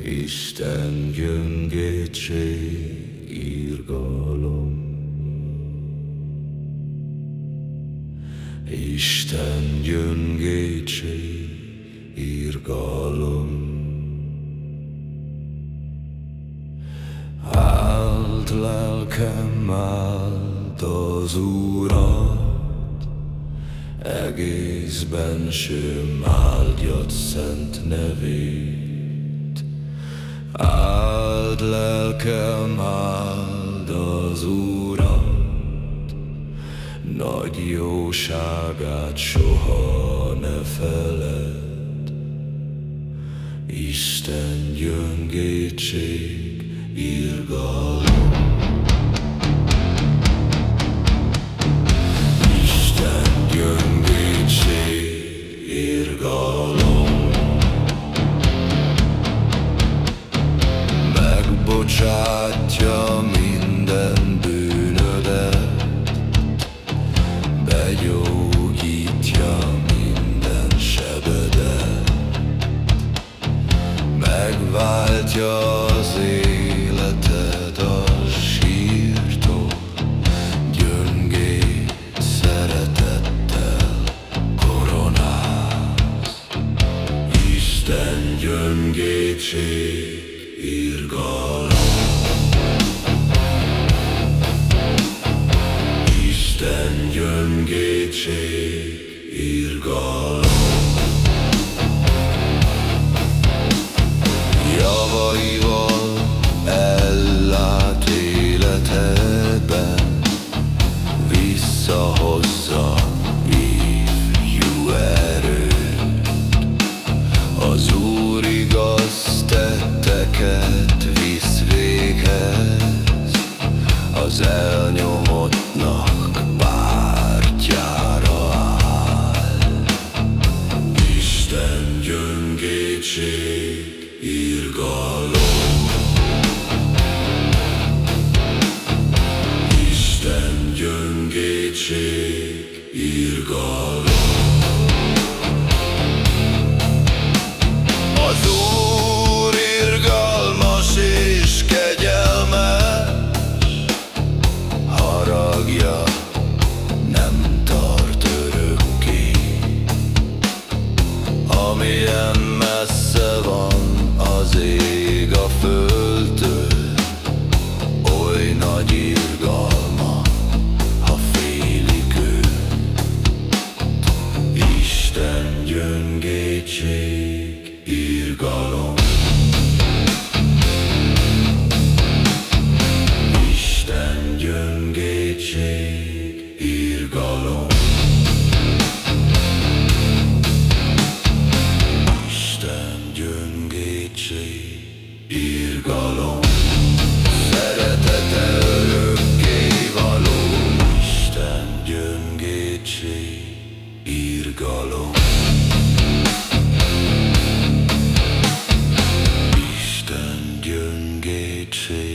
Isten gyöngétség, írgalom. Isten gyöngétség, írgalom. Áld lelkem, áld az Urat, egész bensőm áldjad szent nevét. Áld lelkem, áld az Urat, Nagy jóságát soha ne feled. Isten gyöngétség, irgalom. Megváltja az életed a sírtól, gyöngét szeretettel koronáz. Isten gyöngétség irgalom. Isten gyöngétség, gyöngétség, irgalom. Az Úr irgalmas és haragja nem tart örökké. Amilyen messze van az ég a földtől, irgalom Isten gyöngétség